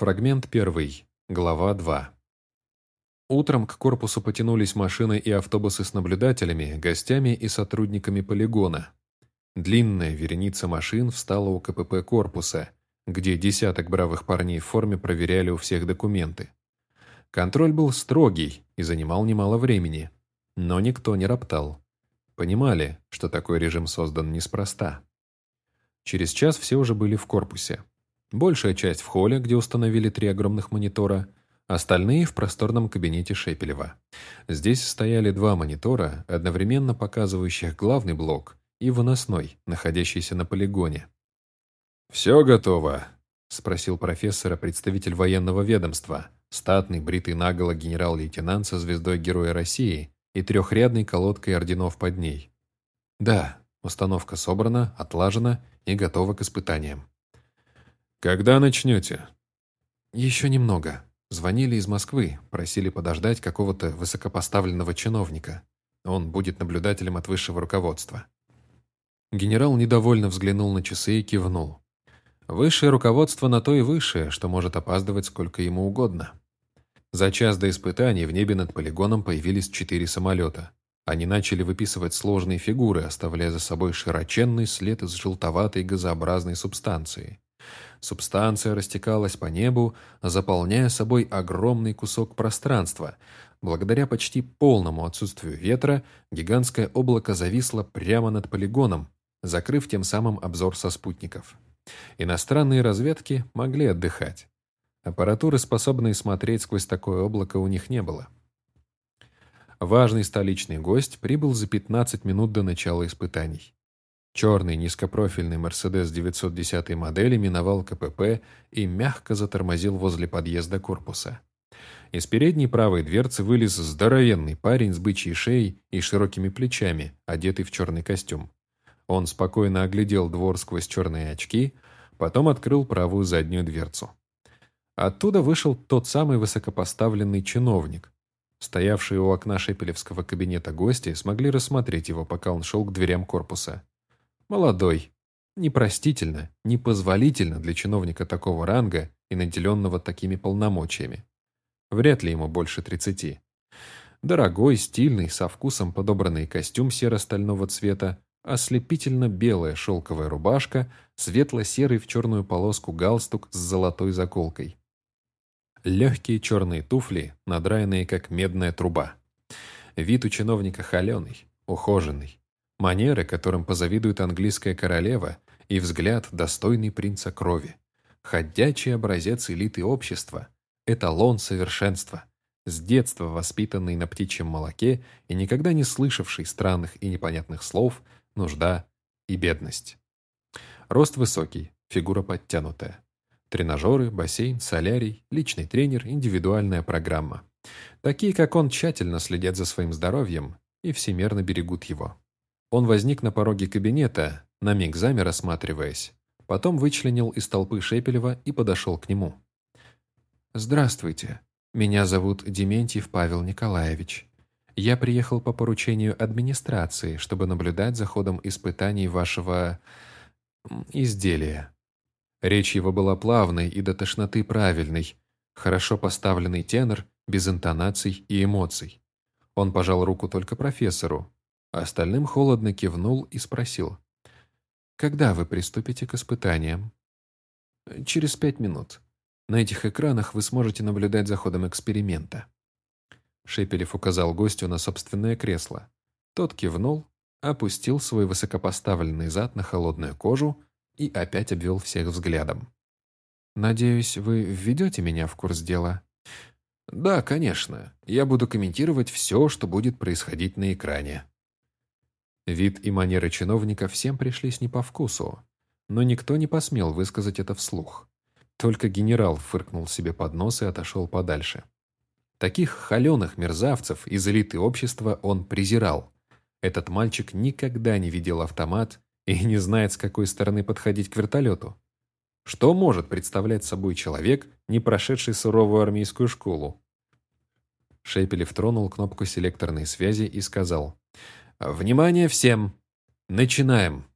Фрагмент 1. Глава 2. Утром к корпусу потянулись машины и автобусы с наблюдателями, гостями и сотрудниками полигона. Длинная вереница машин встала у КПП корпуса, где десяток бравых парней в форме проверяли у всех документы. Контроль был строгий и занимал немало времени, но никто не роптал. Понимали, что такой режим создан неспроста. Через час все уже были в корпусе. Большая часть в холле, где установили три огромных монитора, остальные в просторном кабинете Шепелева. Здесь стояли два монитора, одновременно показывающих главный блок и выносной, находящийся на полигоне. «Все готово?» — спросил профессора представитель военного ведомства, статный, бритый наголо генерал-лейтенант со звездой Героя России и трехрядной колодкой орденов под ней. «Да, установка собрана, отлажена и готова к испытаниям». «Когда начнете?» «Еще немного. Звонили из Москвы, просили подождать какого-то высокопоставленного чиновника. Он будет наблюдателем от высшего руководства». Генерал недовольно взглянул на часы и кивнул. Высшее руководство на то и высшее, что может опаздывать сколько ему угодно. За час до испытаний в небе над полигоном появились четыре самолета. Они начали выписывать сложные фигуры, оставляя за собой широченный след из желтоватой газообразной субстанции. Субстанция растекалась по небу, заполняя собой огромный кусок пространства. Благодаря почти полному отсутствию ветра, гигантское облако зависло прямо над полигоном, закрыв тем самым обзор со спутников. Иностранные разведки могли отдыхать. Аппаратуры, способной смотреть сквозь такое облако, у них не было. Важный столичный гость прибыл за 15 минут до начала испытаний. Черный низкопрофильный «Мерседес» 910 модели миновал КПП и мягко затормозил возле подъезда корпуса. Из передней правой дверцы вылез здоровенный парень с бычьей шеей и широкими плечами, одетый в черный костюм. Он спокойно оглядел двор сквозь черные очки, потом открыл правую заднюю дверцу. Оттуда вышел тот самый высокопоставленный чиновник. Стоявшие у окна шепелевского кабинета гости смогли рассмотреть его, пока он шел к дверям корпуса. Молодой. Непростительно, непозволительно для чиновника такого ранга и наделенного такими полномочиями. Вряд ли ему больше тридцати. Дорогой, стильный, со вкусом подобранный костюм серо-стального цвета, ослепительно белая шелковая рубашка, светло-серый в черную полоску галстук с золотой заколкой. Легкие черные туфли, надраенные как медная труба. Вид у чиновника холеный, ухоженный. Манеры, которым позавидует английская королева, и взгляд, достойный принца крови. Ходячий образец элиты общества, эталон совершенства, с детства воспитанный на птичьем молоке и никогда не слышавший странных и непонятных слов, нужда и бедность. Рост высокий, фигура подтянутая. Тренажеры, бассейн, солярий, личный тренер, индивидуальная программа. Такие, как он, тщательно следят за своим здоровьем и всемерно берегут его. Он возник на пороге кабинета, на миг замер, осматриваясь. Потом вычленил из толпы Шепелева и подошел к нему. «Здравствуйте. Меня зовут Дементьев Павел Николаевич. Я приехал по поручению администрации, чтобы наблюдать за ходом испытаний вашего... изделия». Речь его была плавной и до тошноты правильной, хорошо поставленный тенор, без интонаций и эмоций. Он пожал руку только профессору, Остальным холодно кивнул и спросил. «Когда вы приступите к испытаниям?» «Через пять минут. На этих экранах вы сможете наблюдать за ходом эксперимента». Шепелев указал гостю на собственное кресло. Тот кивнул, опустил свой высокопоставленный зад на холодную кожу и опять обвел всех взглядом. «Надеюсь, вы введете меня в курс дела?» «Да, конечно. Я буду комментировать все, что будет происходить на экране», Вид и манеры чиновника всем пришлись не по вкусу, но никто не посмел высказать это вслух. Только генерал фыркнул себе под нос и отошел подальше. Таких холеных мерзавцев из элиты общества он презирал. Этот мальчик никогда не видел автомат и не знает, с какой стороны подходить к вертолету. Что может представлять собой человек, не прошедший суровую армейскую школу? Шепелев тронул кнопку селекторной связи и сказал – «Внимание всем! Начинаем!»